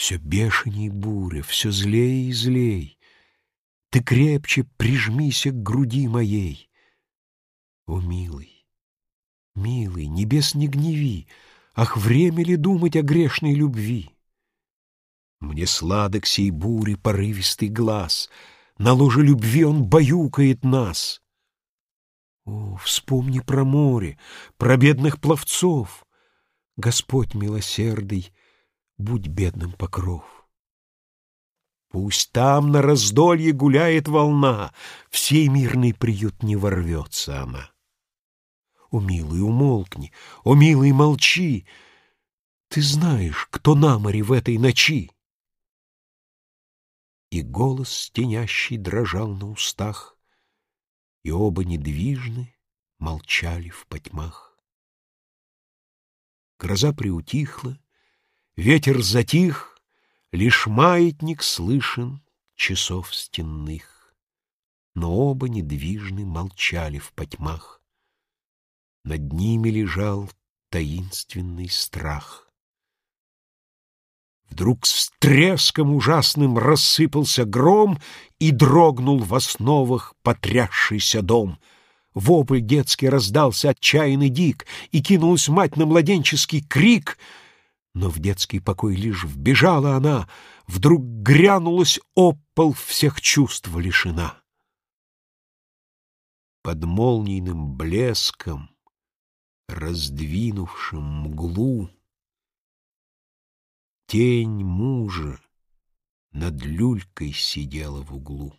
Все бешеней буря, все злей и злей. Ты крепче прижмися к груди моей. О, милый, милый, небес не гневи, Ах, время ли думать о грешной любви? Мне сладок сей бури порывистый глаз, На ложе любви он баюкает нас. О, вспомни про море, про бедных пловцов. Господь милосердый, будь бедным покров. Пусть там на раздолье гуляет волна, В сей мирный приют не ворвется она. О, милый, умолкни, о, милый, молчи, Ты знаешь, кто на море в этой ночи. И голос стенящий дрожал на устах, И оба недвижны молчали в потьмах. Гроза приутихла, ветер затих, Лишь маятник слышен часов стенных, Но оба недвижны молчали в потьмах. Над ними лежал таинственный страх. Вдруг с треском ужасным рассыпался гром И дрогнул в основах потрясшийся дом. Вопль детский раздался отчаянный дик, И кинулась мать на младенческий крик — но в детский покой лишь вбежала она, Вдруг грянулась об пол всех чувств лишена. Под молнийным блеском, раздвинувшим мглу, Тень мужа над люлькой сидела в углу.